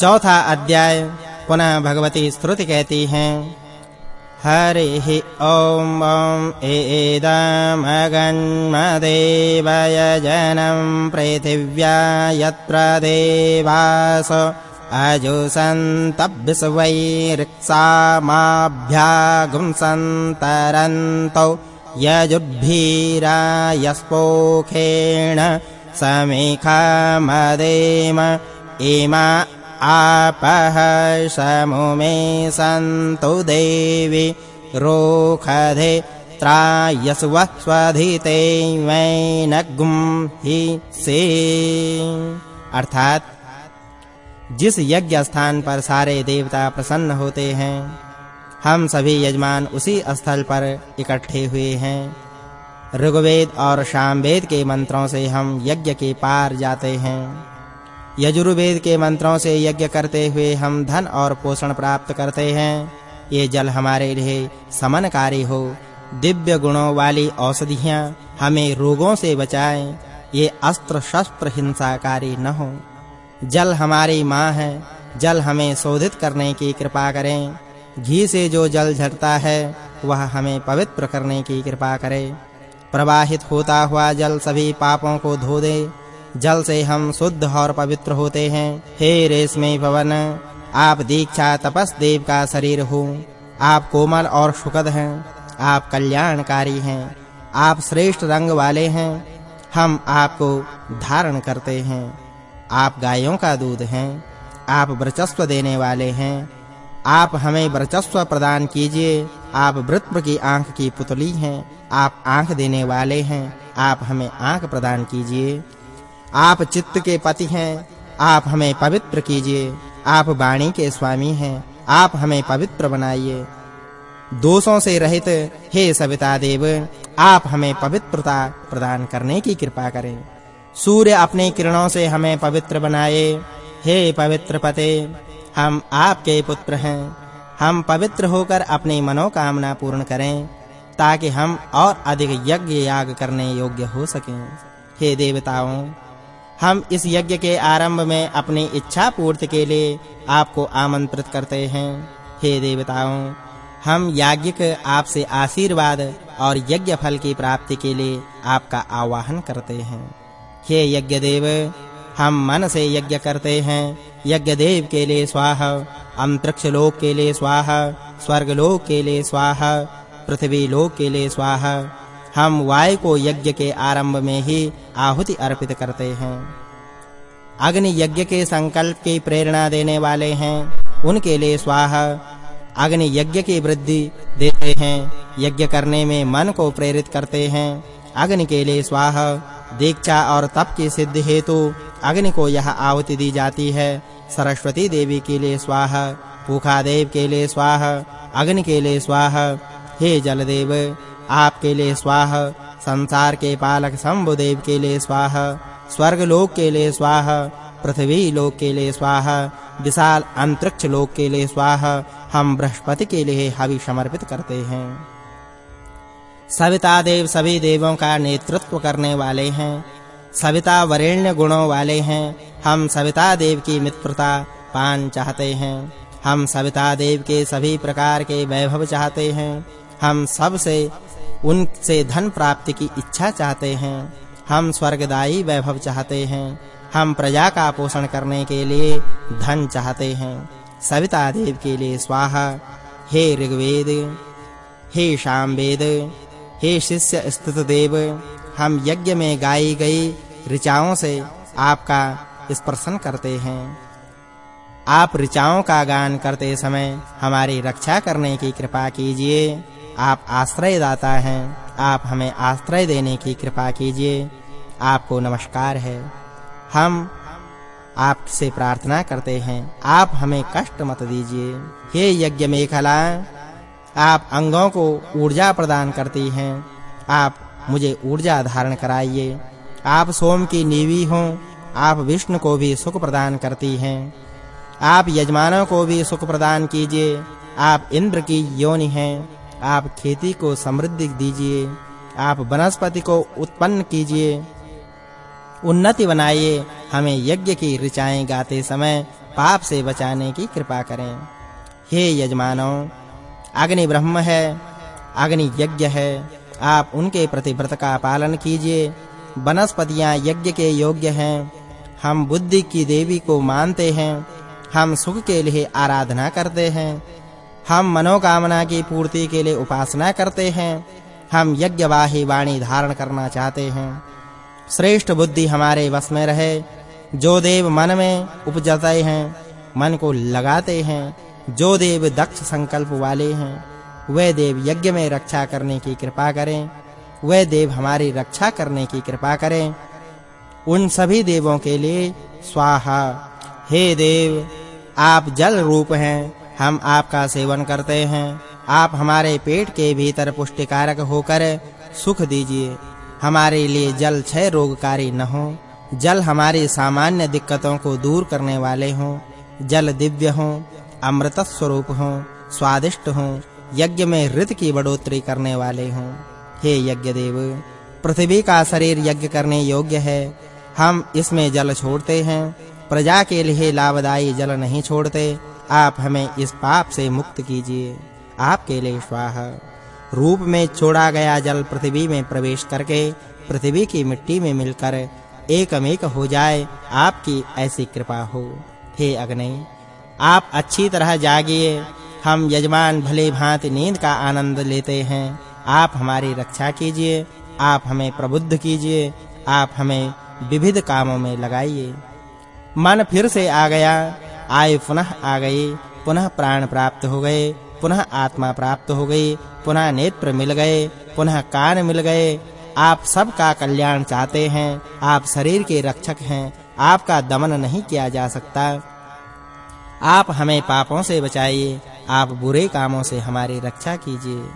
चौथा अध्याय पुनः भगवती स्तुति कहती हैं। हरिः ॐ ॐ एदमगन्मदेवयजनं पृथिव्या यत्र देवास अजुसन्तब्बिस्वैरिक्सामाभ्यागुंसन्तरन्तौ यजुर्भीरायस्पोखेण समेखामदेम इमा आपः शमुमे सन्तु देवि रोखधे त्रायस्व स्वधिते वैनगुं हि से। अर्थात, जिस यज्ञ स्थान पर सारे देवता प्रसन्न होते हैं, हम सभी यजमान उसी स्थल पर इकट्ठे हुए हैं। ऋग्वेद और सामवेद के मंत्रों से हम यज्ञ के पार जाते हैं। यजुर्वेद के मंत्रों से यज्ञ करते हुए हम धन और पोषण प्राप्त करते हैं। ये जल हमारे लिए समनकारी हो। दिव्य गुणों वाली औषधियाँ हमें रोगों से बचाएँ। ये अस्त्र शस्त्र हिंसाकारी न हो। जल हमारी माँ है। जल हमें शोधित करने की कृपा करें। घी से जो जल झरता है, वह हमें पवित्र करने की कृपा करे। प्रवाहित होता हुआ जल सभी पापों को धो दे। जल से हम शुद्ध और पवित्र होते हैं। हे रेशमी भवन, आप दीक्षा तपस देव का शरीर हो। आप कोमल और सुखद हैं। आप कल्याणकारी हैं। आप श्रेष्ठ रंग वाले हैं। हम आपको धारण करते हैं। आप गायों का दूध हैं। आप वर्चस्व देने वाले हैं। आप हमें वर्चस्व प्रदान कीजिए। आप वृत्र की आँख की पुतली हैं। आप आँख देने वाले हैं। आप हमें आँख प्रदान कीजिए। आप चित्त के पति हैं। आप हमें पवित्र कीजिए। आप वाणी के स्वामी हैं। आप हमें पवित्र बनाइए। दोषों से रहित हे सविता देव, आप हमें पवित्रता प्रदान करने की कृपा करें। सूर्य अपने किरणों से हमें पवित्र बनाए। हे पवित्र पते, हम आपके पुत्र हैं। हम पवित्र होकर अपनी मनोकामना पूर्ण करें, ताकि हम और अधिक यज्ञ याग करने योग्य हो सकें। हे देवताओं हम इस यज्ञ के आरंभ में अपनी इच्छा पूर्ति के लिए आपको आमंत्रित करते हैं। हे देवताओं, हम याज्ञिक आपसे आशीर्वाद और यज्ञ फल की प्राप्ति के लिए आपका आवाहन करते हैं। हे यज्ञ देव हम मन से यज्ञ करते हैं। यज्ञ देव के लिए स्वाहा, अंतरिक्ष लोक के लिए स्वाहा, स्वर्ग लोक के लिए स्वाहा, पृथ्वी लोक के लिए स्वाहा हम वायु को यज्ञ के आरंभ में ही आहुति अर्पित करते हैं। अग्नि यज्ञ के संकल्प की प्रेरणा देने वाले हैं। उनके लिए स्वाहा, अग्नि यज्ञ की वृद्धि देते हैं। यज्ञ करने में मन को प्रेरित करते हैं। अग्नि के लिए स्वाहा, दीक्षा और तप की सिद्धि हेतु अग्नि को यह आहुति दी जाती है। सरस्वती देवी के लिए स्वाहा पूखा देव के लिए स्वाहा, अग्नि के लिए स्वाहा हे जलदेव, आपके लिए स्वाहा, संसार के पालक शंभुदेव के लिए स्वाहा स्वर्ग लोक के लिए स्वाहा, पृथ्वी लोक के लिए स्वाहा, विशाल अंतरिक्ष लोक के लिए स्वाहा, हम बृहस्पति के लिए हवि समर्पित करते हैं। सविता देव सभी देवों का नेतृत्व करने वाले हैं। सविता वरेण्य गुणों वाले हैं। हम सविता देव की मित्रता पान चाहते हैं। हम सविता देव के सभी प्रकार के वैभव चाहते हैं। हम सबसे उनसे धन प्राप्ति की इच्छा चाहते हैं। हम स्वर्गदायी वैभव चाहते हैं। हम प्रजा का पोषण करने के लिए धन चाहते हैं। सविता देव के लिए स्वाहा, हे ऋग्वेद, हे सामवेद हे शिष्य स्थित देव, हम यज्ञ में गाई गई ऋचाओं से आपका स्पर्शन करते हैं। आप ऋचाओं का गान करते समय हमारी रक्षा करने की कृपा कीजिए। आप आश्रय दाता हैं। आप हमें आश्रय देने की कृपा कीजिए। आपको नमस्कार है। हम आपसे प्रार्थना करते हैं। आप हमें कष्ट मत दीजिए। हे यज्ञ मेखला, आप अंगों को ऊर्जा प्रदान करती हैं। आप मुझे ऊर्जा धारण कराइए। आप सोम की नीवी हो। आप विष्णु को भी सुख प्रदान करती हैं। आप यजमानों को भी सुख प्रदान कीजिए। आप इंद्र की योनि हैं। आप खेती को समृद्धि दीजिए, आप वनस्पति को उत्पन्न कीजिए, उन्नति बनाइए, हमें यज्ञ की ऋचाएँ गाते समय पाप से बचाने की कृपा करें। हे यजमानों, अग्नि ब्रह्म है, अग्नि यज्ञ है, आप उनके प्रति व्रत का पालन कीजिए, वनस्पतियाँ यज्ञ के योग्य हैं, हम बुद्धि की देवी को मानते हैं, हम सुख के लिए आराधना करते हैं हम मनोकामना की पूर्ति के लिए उपासना करते हैं। हम यज्ञवाही वाणी धारण करना चाहते हैं। श्रेष्ठ बुद्धि हमारे वश में रहे, जो देव मन में उपजते हैं, मन को लगाते हैं, जो देव दक्ष संकल्प वाले हैं वे देव यज्ञ में रक्षा करने की कृपा करें वे देव हमारी रक्षा करने की कृपा करें। उन सभी देवों के लिए स्वाहा, हे देव, आप जल रूप हैं हम आपका सेवन करते हैं। आप हमारे पेट के भीतर पुष्टिकारक होकर सुख दीजिए। हमारे लिए जल क्षय रोगकारी न हो। जल हमारी सामान्य दिक्कतों को दूर करने वाले हों। जल दिव्य हो, अमृत स्वरूप हो, स्वादिष्ट हो, यज्ञ में ऋत की बढ़ोतरी करने वाले हों। हे यज्ञ देव पृथ्वी का शरीर यज्ञ करने योग्य है। हम इसमें जल छोड़ते हैं। प्रजा के लिए लाभदायी जल नहीं छोड़ते। आप हमें इस पाप से मुक्त कीजिए। आपके लिए स्वाहा। रूप में छोड़ा गया जल पृथ्वी में प्रवेश करके पृथ्वी की मिट्टी में मिलकर एकमेक हो जाए, आपकी ऐसी कृपा हो। हे अग्नि, आप अच्छी तरह जागिए। हम यजमान भले भांति नींद का आनंद लेते हैं। आप हमारी रक्षा कीजिए। आप हमें प्रबुद्ध कीजिए। आप हमें विविध कामों में लगाइए। मन फिर से आ गया। आयु पुनः आ गई पुनः प्राण प्राप्त हो गए, पुनः आत्मा प्राप्त हो गई, पुनः नेत्र मिल गए, पुनः कान मिल गए। आप सबका कल्याण चाहते हैं, आप शरीर के रक्षक हैं, आपका दमन नहीं किया जा सकता। आप हमें पापों से बचाइए, आप बुरे कामों से हमारी रक्षा कीजिए।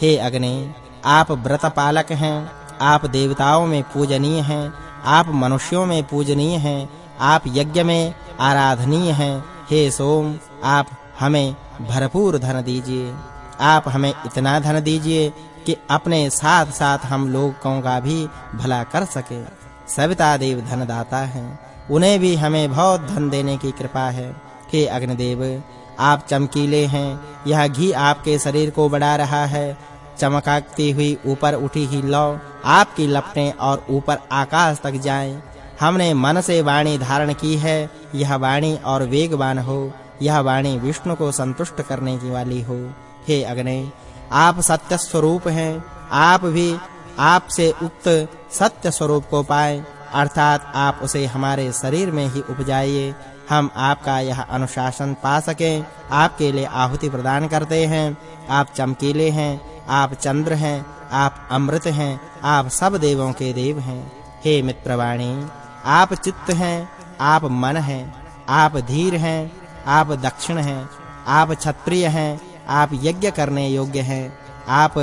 हे अग्नि, आप व्रत पालक हैं, आप देवताओं में पूजनीय हैं, आप मनुष्यों में पूजनीय हैं आप यज्ञ में आराधनीय हैं। हे सोम, आप हमें भरपूर धन दीजिए। आप हमें इतना धन दीजिए कि अपने साथ-साथ हम लोगों का भी भला कर सके। सविता देव धनदाता हैं। उन्हें भी हमें बहुत धन देने की कृपा है। हे अग्निदेव, आप चमकीले हैं। यह घी आपके शरीर को बढ़ा रहा है। चमकाती हुई ऊपर उठी ही लौ। आपकी लपटें और ऊपर आकाश तक जाएँ। हमने मन से वाणी धारण की है, यह वाणी और वेगवान हो, यह वाणी विष्णु को संतुष्ट करने की वाली हो। हे अग्नि, आप सत्य स्वरूप हैं, आप भी आपसे उक्त सत्य स्वरूप को पाए, अर्थात आप उसे हमारे शरीर में ही उपजाइए। हम आपका यह अनुशासन पा सकें, आपके लिए आहुति प्रदान करते हैं। आप चमकीले हैं, आप चंद्र हैं, आप अमृत हैं, आप सब देवों के देव हैं। हे मित्रवाणी आप चित्त हैं आप मन हैं आप धीर हैं आप दक्षिण हैं आप क्षत्रिय हैं आप यज्ञ करने योग्य हैं आप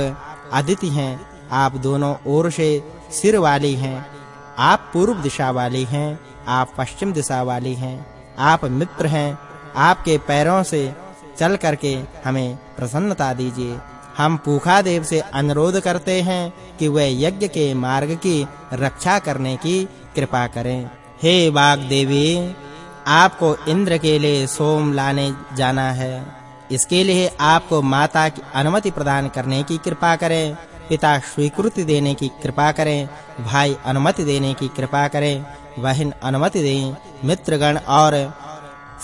अदिति हैं आप दोनों ओर से सिर वाली हैं आप पूर्व दिशा वाली हैं आप पश्चिम दिशा वाली हैं आप मित्र हैं आपके पैरों से चल करके हमें प्रसन्नता दीजिए हम पूखा देव से अनुरोध करते हैं कि वह यज्ञ के मार्ग की रक्षा करने की कृपा करें। हे बाग देवी आपको इंद्र के लिए सोम लाने जाना है। इसके लिए आपको माता की अनुमति प्रदान करने की कृपा करें। पिता स्वीकृति देने की कृपा करें। भाई अनुमति देने की कृपा करें। बहन अनुमति दें। मित्रगण और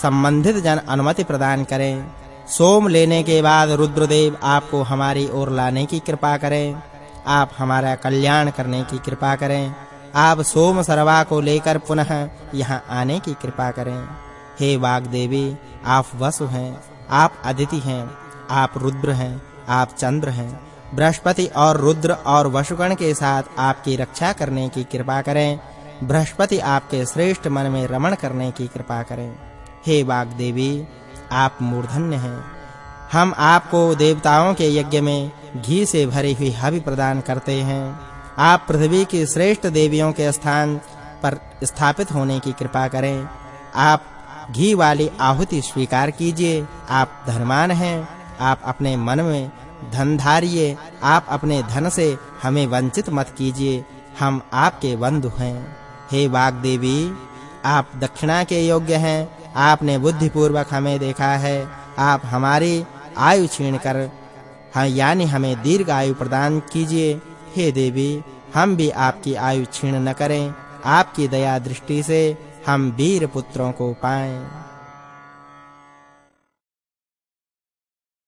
संबंधित जन अनुमति प्रदान करें। सोम लेने के बाद रुद्रदेव आपको हमारी ओर लाने की कृपा करें। आप हमारा कल्याण करने की कृपा करें। आप सोम सरवा को लेकर पुनः यहाँ आने की कृपा करें। हे वाग देवी आप वसु हैं, आप अदिति हैं, आप रुद्र हैं, आप चंद्र हैं। बृहस्पति और रुद्र और वसुगण के साथ आपकी रक्षा करने की कृपा करें। बृहस्पति आपके श्रेष्ठ मन में रमण करने की कृपा करें। हे वाग देवी आप मूर्धन्य हैं। हम आपको देवताओं के यज्ञ में घी से भरी हुई हवि प्रदान करते हैं। आप पृथ्वी की श्रेष्ठ देवियों के स्थान पर स्थापित होने की कृपा करें। आप घी वाली आहुति स्वीकार कीजिए। आप धर्मान हैं। आप अपने मन में धन धारिए। आप अपने धन से हमें वंचित मत कीजिए। हम आपके बंधु हैं। हे वाग देवी आप दक्षिणा के योग्य हैं। आपने बुद्धि पूर्वक हमें देखा है। आप हमारी आयु छीन कर हाँ यानी हमें दीर्घ आयु प्रदान कीजिए। हे देवी, हम भी आपकी आयु क्षीण न करें, आपकी दया दृष्टि से हम वीर पुत्रों को पाएँ।